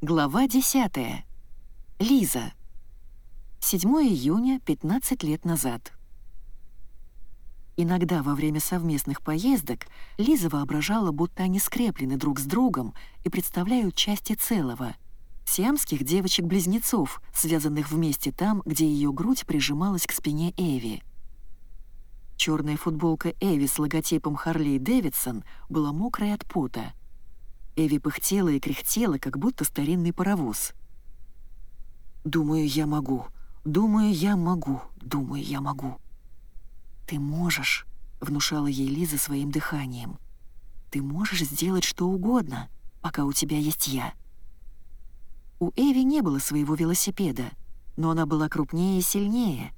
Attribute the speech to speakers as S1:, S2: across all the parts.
S1: Глава 10. Лиза. 7 июня, 15 лет назад. Иногда во время совместных поездок Лиза воображала, будто они скреплены друг с другом и представляют части целого — сиамских девочек-близнецов, связанных вместе там, где ее грудь прижималась к спине Эви. Черная футболка Эви с логотипом Харли Дэвидсон была мокрой от пота. Эви пыхтела и кряхтела, как будто старинный паровоз. «Думаю, я могу. Думаю, я могу. Думаю, я могу». «Ты можешь», — внушала ей Лиза своим дыханием. «Ты можешь сделать что угодно, пока у тебя есть я». У Эви не было своего велосипеда, но она была крупнее и сильнее,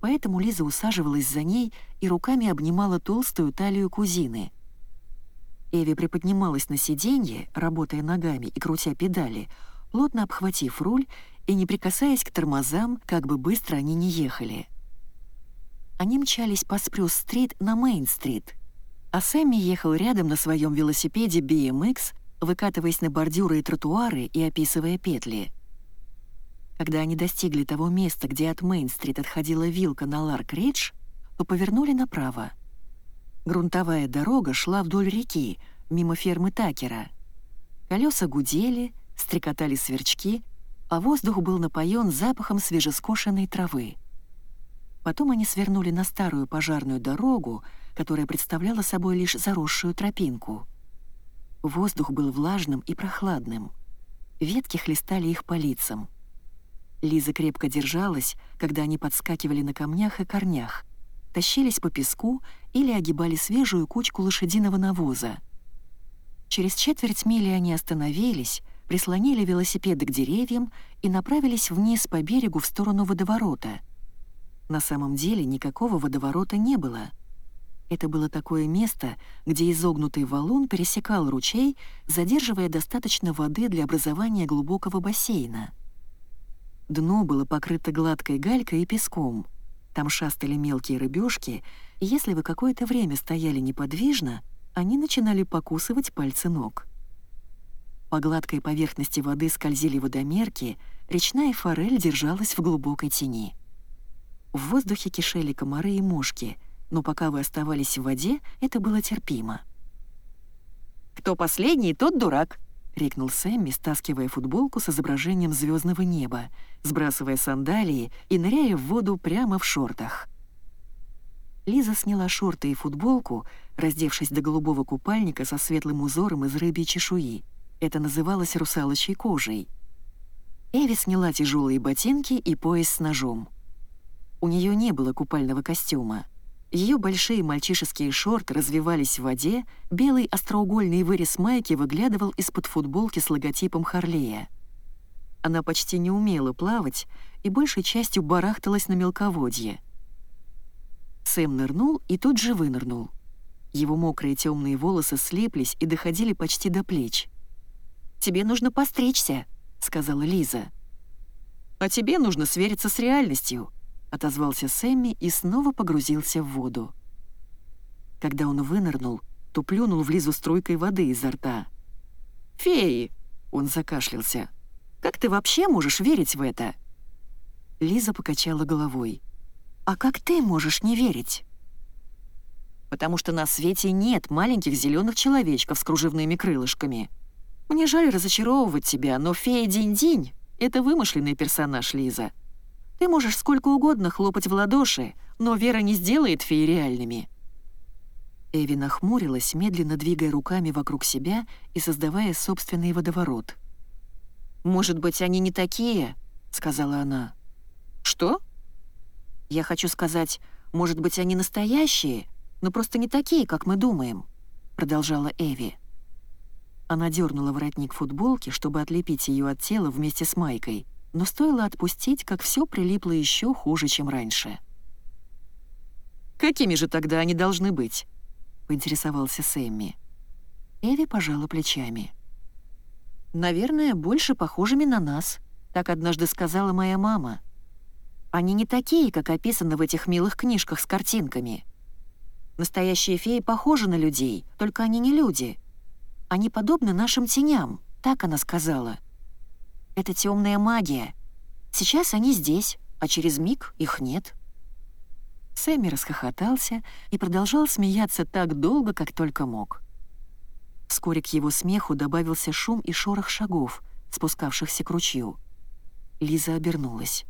S1: поэтому Лиза усаживалась за ней и руками обнимала толстую талию кузины — Эви приподнималась на сиденье, работая ногами и крутя педали, плотно обхватив руль и не прикасаясь к тормозам, как бы быстро они не ехали. Они мчались по Спрюс-стрит на Мейн-стрит, а Сэмми ехал рядом на своем велосипеде BMX, выкатываясь на бордюры и тротуары и описывая петли. Когда они достигли того места, где от Мейн-стрит отходила вилка на Ларк-Ридж, то повернули направо — Грунтовая дорога шла вдоль реки, мимо фермы Такера. Колеса гудели, стрекотали сверчки, а воздух был напоен запахом свежескошенной травы. Потом они свернули на старую пожарную дорогу, которая представляла собой лишь заросшую тропинку. Воздух был влажным и прохладным. Ветки хлестали их по лицам. Лиза крепко держалась, когда они подскакивали на камнях и корнях — тащились по песку или огибали свежую кучку лошадиного навоза. Через четверть мили они остановились, прислонили велосипеды к деревьям и направились вниз по берегу в сторону водоворота. На самом деле никакого водоворота не было. Это было такое место, где изогнутый валун пересекал ручей, задерживая достаточно воды для образования глубокого бассейна. Дно было покрыто гладкой галькой и песком — там шастали мелкие рыбешки, и если вы какое-то время стояли неподвижно, они начинали покусывать пальцы ног. По гладкой поверхности воды скользили водомерки, речная форель держалась в глубокой тени. В воздухе кишели комары и мушки, но пока вы оставались в воде, это было терпимо. «Кто последний, тот дурак», — крикнул Сэмми, стаскивая футболку с изображением звездного неба, сбрасывая сандалии и ныряя в воду прямо в шортах. Лиза сняла шорты и футболку, раздевшись до голубого купальника со светлым узором из рыбьей чешуи. Это называлось русалочей кожей. Эви сняла тяжелые ботинки и пояс с ножом. У нее не было купального костюма — ее большие мальчишеские шорты развивались в воде, белый остроугольный вырез майки выглядывал из-под футболки с логотипом Харлея. Она почти не умела плавать и большей частью барахталась на мелководье. Сэм нырнул и тут же вынырнул. Его мокрые темные волосы слиплись и доходили почти до плеч. «Тебе нужно постричься», — сказала Лиза. «А тебе нужно свериться с реальностью», — отозвался Сэмми и снова погрузился в воду. Когда он вынырнул, то плюнул в Лизу струйкой воды изо рта. «Феи!» — он закашлялся. «Как ты вообще можешь верить в это?» Лиза покачала головой. «А как ты можешь не верить?» «Потому что на свете нет маленьких зеленых человечков с кружевными крылышками. Мне жаль разочаровывать тебя, но фея Динь-Динь — это вымышленный персонаж, Лиза. Ты можешь сколько угодно хлопать в ладоши, но вера не сделает феи реальными». Эви нахмурилась, медленно двигая руками вокруг себя и создавая собственный водоворот. «Может быть, они не такие?» — сказала она. «Что?» «Я хочу сказать, может быть, они настоящие, но просто не такие, как мы думаем», — продолжала Эви. Она дернула воротник футболки, чтобы отлепить ее от тела вместе с майкой — но стоило отпустить, как все прилипло еще хуже, чем раньше. «Какими же тогда они должны быть?» — поинтересовался Сэмми. Эви пожала плечами. «Наверное, больше похожими на нас», — так однажды сказала моя мама. «Они не такие, как описаны в этих милых книжках с картинками. Настоящие феи похожи на людей, только они не люди. Они подобны нашим теням», — так она сказала. Это темная магия. Сейчас они здесь, а через миг их нет». Сэмми расхохотался и продолжал смеяться так долго, как только мог. Вскоре к его смеху добавился шум и шорох шагов, спускавшихся к ручью. Лиза обернулась.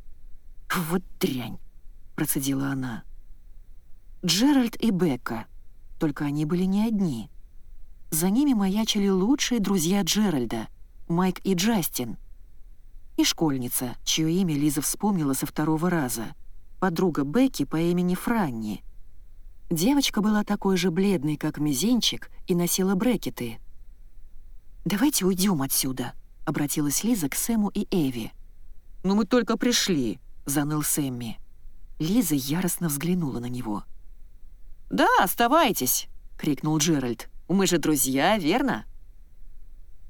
S1: «Вот дрянь!» — процедила она. Джеральд и Бекка. Только они были не одни. За ними маячили лучшие друзья Джеральда, Майк и Джастин. И школьница, чье имя Лиза вспомнила со второго раза, подруга Бекки по имени Франни. Девочка была такой же бледной, как мизинчик, и носила брекеты. «Давайте уйдем отсюда», — обратилась Лиза к Сэму и Эви. «Но мы только пришли», — заныл Сэмми. Лиза яростно взглянула на него. «Да, оставайтесь!» — крикнул Джеральд. «Мы же друзья, верно?»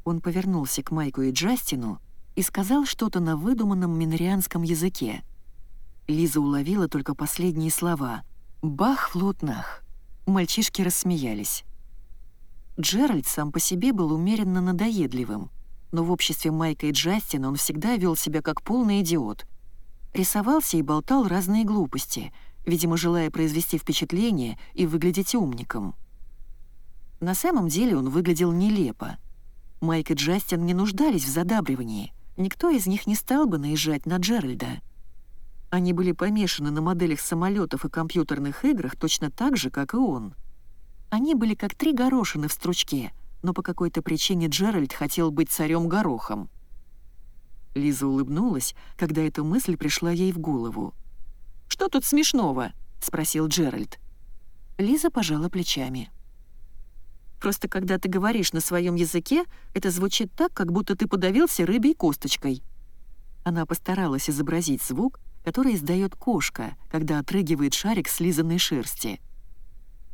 S1: Он повернулся к Майку и Джастину и сказал что-то на выдуманном минорианском языке. Лиза уловила только последние слова. «Бах, флутнах!» Мальчишки рассмеялись. Джеральд сам по себе был умеренно надоедливым, но в обществе Майка и Джастина он всегда вел себя как полный идиот. Рисовался и болтал разные глупости — видимо, желая произвести впечатление и выглядеть умником. На самом деле он выглядел нелепо. Майк и Джастин не нуждались в задабривании, никто из них не стал бы наезжать на Джеральда. Они были помешаны на моделях самолетов и компьютерных играх точно так же, как и он. Они были как три горошины в стручке, но по какой-то причине Джеральд хотел быть царем-горохом. Лиза улыбнулась, когда эта мысль пришла ей в голову. «Что тут смешного?» — спросил Джеральд. Лиза пожала плечами. «Просто когда ты говоришь на своем языке, это звучит так, как будто ты подавился рыбьей косточкой». Она постаралась изобразить звук, который издает кошка, когда отрыгивает шарик слизанной шерсти.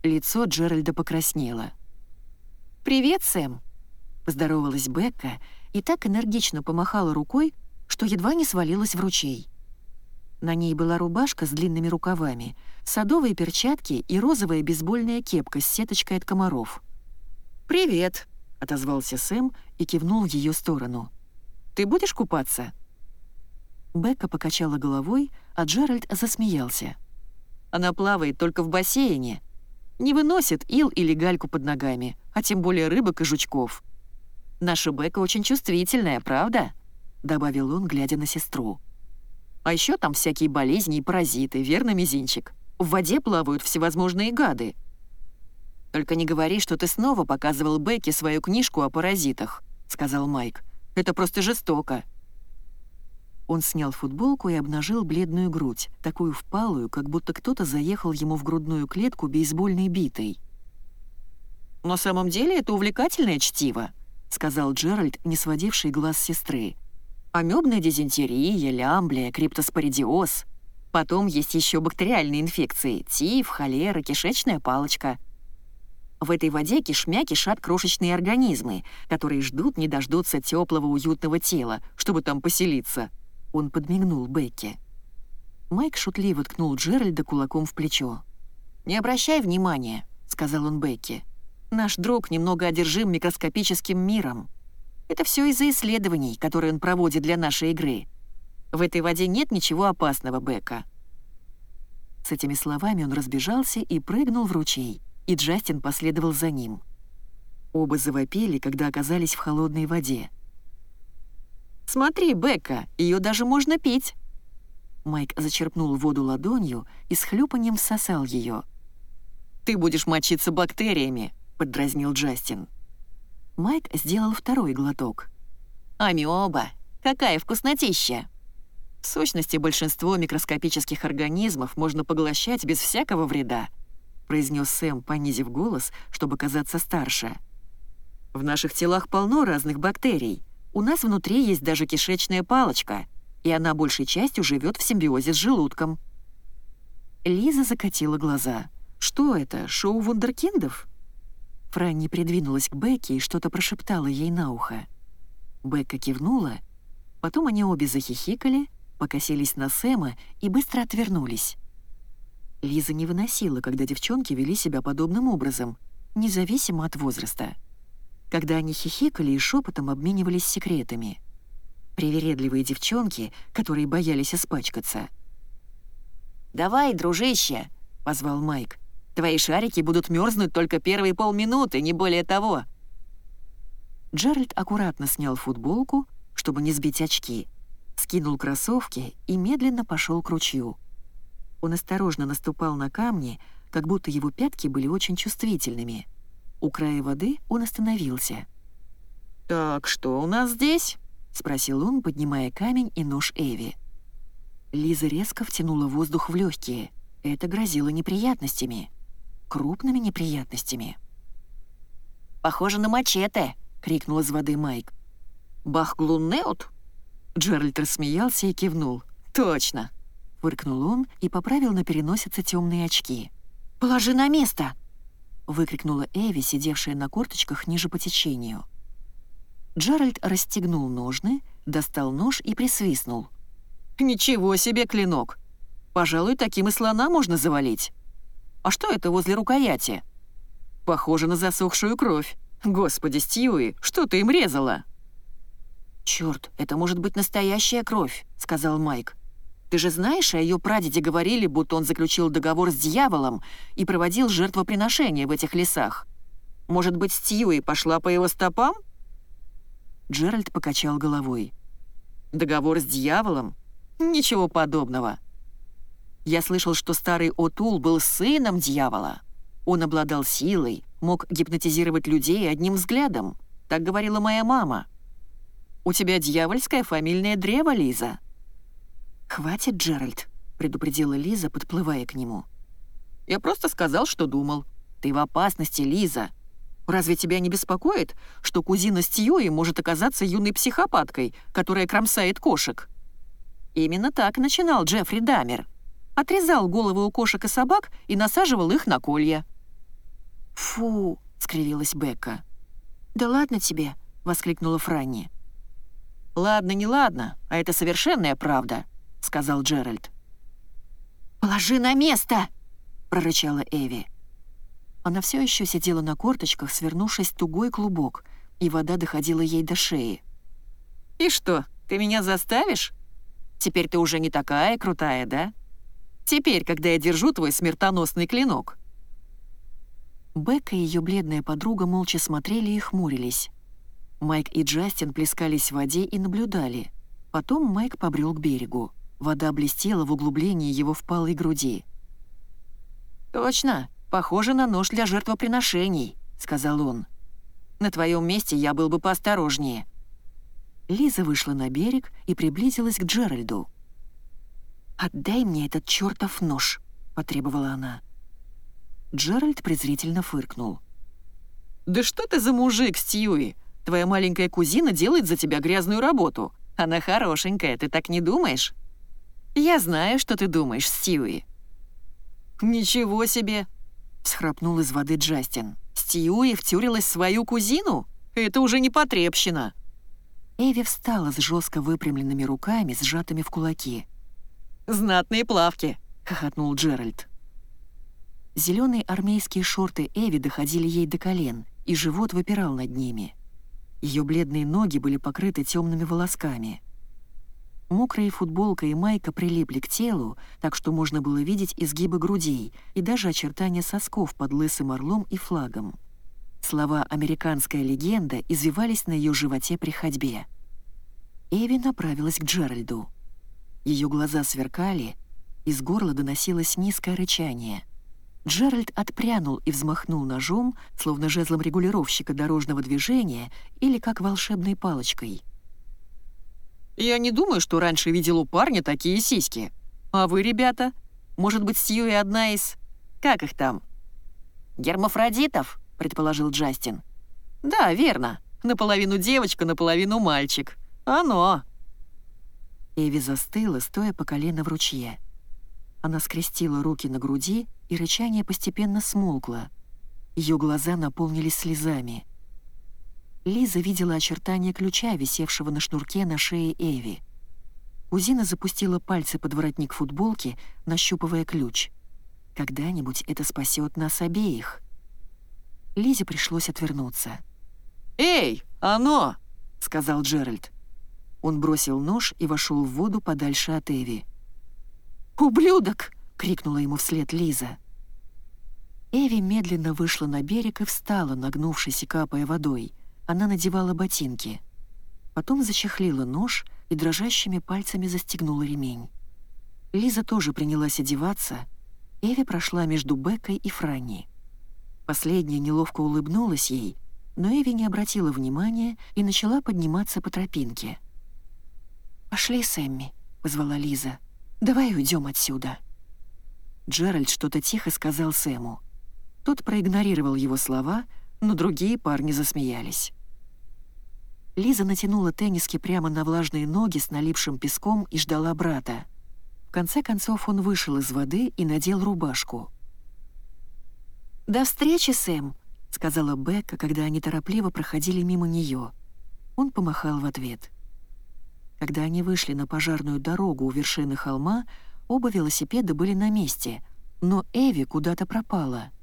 S1: Лицо Джеральда покраснело. «Привет, Сэм!» — поздоровалась Бекка и так энергично помахала рукой, что едва не свалилась в ручей. На ней была рубашка с длинными рукавами, садовые перчатки и розовая бейсбольная кепка с сеточкой от комаров. «Привет!» — отозвался Сэм и кивнул в ее сторону. «Ты будешь купаться?» Бекка покачала головой, а Джеральд засмеялся. «Она плавает только в бассейне. Не выносит ил или гальку под ногами, а тем более рыбок и жучков. Наша Бекка очень чувствительная, правда?» — добавил он, глядя на сестру. А еще там всякие болезни и паразиты, верно, мизинчик? В воде плавают всевозможные гады. «Только не говори, что ты снова показывал Бекке свою книжку о паразитах», — сказал Майк. «Это просто жестоко». Он снял футболку и обнажил бледную грудь, такую впалую, как будто кто-то заехал ему в грудную клетку бейсбольной битой. «На самом деле это увлекательное чтиво», — сказал Джеральд, не сводивший глаз сестры. Амебная дизентерия, лямблия, криптоспоридиоз. Потом есть еще бактериальные инфекции — тиф, холера, кишечная палочка. В этой воде кишмя кишат крошечные организмы, которые ждут не дождутся теплого уютного тела, чтобы там поселиться. Он подмигнул Бекке. Майк шутливо ткнул Джеральда кулаком в плечо. «Не обращай внимания», — сказал он Бекке. «Наш друг немного одержим микроскопическим миром». Это все из-за исследований, которые он проводит для нашей игры. В этой воде нет ничего опасного, Бека. С этими словами он разбежался и прыгнул в ручей, и Джастин последовал за ним. Оба завопили, когда оказались в холодной воде. «Смотри, Бека, ее даже можно пить!» Майк зачерпнул воду ладонью и с хлюпанием всосал ее. «Ты будешь мочиться бактериями», — поддразнил Джастин. Майк сделал второй глоток. «Амиоба! Какая вкуснотища!» В сущности, большинство микроскопических организмов можно поглощать без всякого вреда, произнес Сэм, понизив голос, чтобы казаться старше. В наших телах полно разных бактерий. У нас внутри есть даже кишечная палочка, и она большей частью живет в симбиозе с желудком. Лиза закатила глаза. «Что это, шоу вундеркиндов?» Франни придвинулась к Бекке и что-то прошептала ей на ухо. Бекка кивнула, потом они обе захихикали, покосились на Сэма и быстро отвернулись. Лиза не выносила, когда девчонки вели себя подобным образом, независимо от возраста. Когда они хихикали и шепотом обменивались секретами. Привередливые девчонки, которые боялись испачкаться. «Давай, дружище!» — позвал Майк. «Твои шарики будут мерзнуть только первые полминуты, не более того». Джеральд аккуратно снял футболку, чтобы не сбить очки, скинул кроссовки и медленно пошел к ручью. Он осторожно наступал на камни, как будто его пятки были очень чувствительными. У края воды он остановился. «Так, что у нас здесь?» — спросил он, поднимая камень и нож Эви. Лиза резко втянула воздух в легкие. Это грозило неприятностями. Крупными неприятностями. «Похоже на мачете!» — крикнул из воды Майк. «Бахглунеут?» Джеральд рассмеялся и кивнул. «Точно!» — фыркнул он и поправил на переносице темные очки. «Положи на место!» — выкрикнула Эви, сидевшая на корточках ниже по течению. Джеральд расстегнул ножны, достал нож и присвистнул — «Ничего себе клинок! Пожалуй, таким и слона можно завалить. А что это возле рукояти? Похоже на засохшую кровь. Господи, Стьюи, что ты им резала?» «Чёрт, это может быть настоящая кровь», — сказал Майк. «Ты же знаешь, о ее прадеде говорили, будто он заключил договор с дьяволом и проводил жертвоприношения в этих лесах. Может быть, Стьюи пошла по его стопам?» Джеральд покачал головой. «Договор с дьяволом? Ничего подобного. Я слышал, что старый Отул был сыном дьявола. Он обладал силой, мог гипнотизировать людей одним взглядом. Так говорила моя мама. «У тебя дьявольское фамильное древо, Лиза». «Хватит, Джеральд», — предупредила Лиза, подплывая к нему. «Я просто сказал, что думал. Ты в опасности, Лиза. Разве тебя не беспокоит, что кузина Стьюи может оказаться юной психопаткой, которая кромсает кошек?» Именно так начинал Джеффри Дамер. Отрезал головы у кошек и собак и насаживал их на колья. «Фу!» — скривилась Бекка. «Да ладно тебе!» — воскликнула Франни. «Ладно, не ладно, а это совершенная правда», — сказал Джеральд. «Положи на место!» — прорычала Эви. Она все еще сидела на корточках, свернувшись в тугой клубок, и вода доходила ей до шеи. «И что, ты меня заставишь?» Теперь ты уже не такая крутая, да? Теперь, когда я держу твой смертоносный клинок». Бекка и ее бледная подруга молча смотрели и хмурились. Майк и Джастин плескались в воде и наблюдали. Потом Майк побрел к берегу. Вода блестела в углублении его впалой груди. «Точно, похоже на нож для жертвоприношений», — сказал он. «На твоем месте я был бы поосторожнее. Лиза вышла на берег и приблизилась к Джеральду. «Отдай мне этот чертов нож», — потребовала она. Джеральд презрительно фыркнул. «Да что ты за мужик, Стьюи? Твоя маленькая кузина делает за тебя грязную работу. Она хорошенькая, ты так не думаешь?» «Я знаю, что ты думаешь, Стьюи». «Ничего себе!» — всхрапнул из воды Джастин. «Стьюи втюрилась в свою кузину? Это уже не потребщина!» Эви встала с жестко выпрямленными руками, сжатыми в кулаки. «Знатные плавки!» — хохотнул Джеральд. Зеленые армейские шорты Эви доходили ей до колен, и живот выпирал над ними. Ее бледные ноги были покрыты темными волосками. Мокрая футболка и майка прилипли к телу, так что можно было видеть изгибы грудей и даже очертания сосков под лысым орлом и флагом. Слова «американская легенда» извивались на ее животе при ходьбе. Эви направилась к Джеральду. Ее глаза сверкали, из горла доносилось низкое рычание. Джеральд отпрянул и взмахнул ножом, словно жезлом регулировщика дорожного движения или как волшебной палочкой. «Я не думаю, что раньше видел у парня такие сиськи. А вы, ребята? Может быть, Сьюи одна из... Как их там?» «Гермафродитов?» предположил Джастин. «Да, верно. Наполовину девочка, наполовину мальчик. Оно!» Эви застыла, стоя по колено в ручье. Она скрестила руки на груди, и рычание постепенно смолкло. Ее глаза наполнились слезами. Лиза видела очертания ключа, висевшего на шнурке на шее Эви. Кузина запустила пальцы под воротник футболки, нащупывая ключ. «Когда-нибудь это спасет нас обеих». Лизе пришлось отвернуться. «Эй, оно!» — сказал Джеральд. Он бросил нож и вошел в воду подальше от Эви. «Ублюдок!» — крикнула ему вслед Лиза. Эви медленно вышла на берег и встала, нагнувшись и капая водой. Она надевала ботинки. Потом зачехлила нож и дрожащими пальцами застегнула ремень. Лиза тоже принялась одеваться. Эви прошла между Беккой и Франни. Последняя неловко улыбнулась ей, но Эви не обратила внимания и начала подниматься по тропинке. «Пошли, Сэмми», — позвала Лиза. «Давай уйдем отсюда». Джеральд что-то тихо сказал Сэму. Тот проигнорировал его слова, но другие парни засмеялись. Лиза натянула тенниски прямо на влажные ноги с налипшим песком и ждала брата. В конце концов он вышел из воды и надел рубашку. «До встречи, Сэм!» — сказала Бекка, когда они торопливо проходили мимо нее. Он помахал в ответ. Когда они вышли на пожарную дорогу у вершины холма, оба велосипеда были на месте, но Эви куда-то пропала —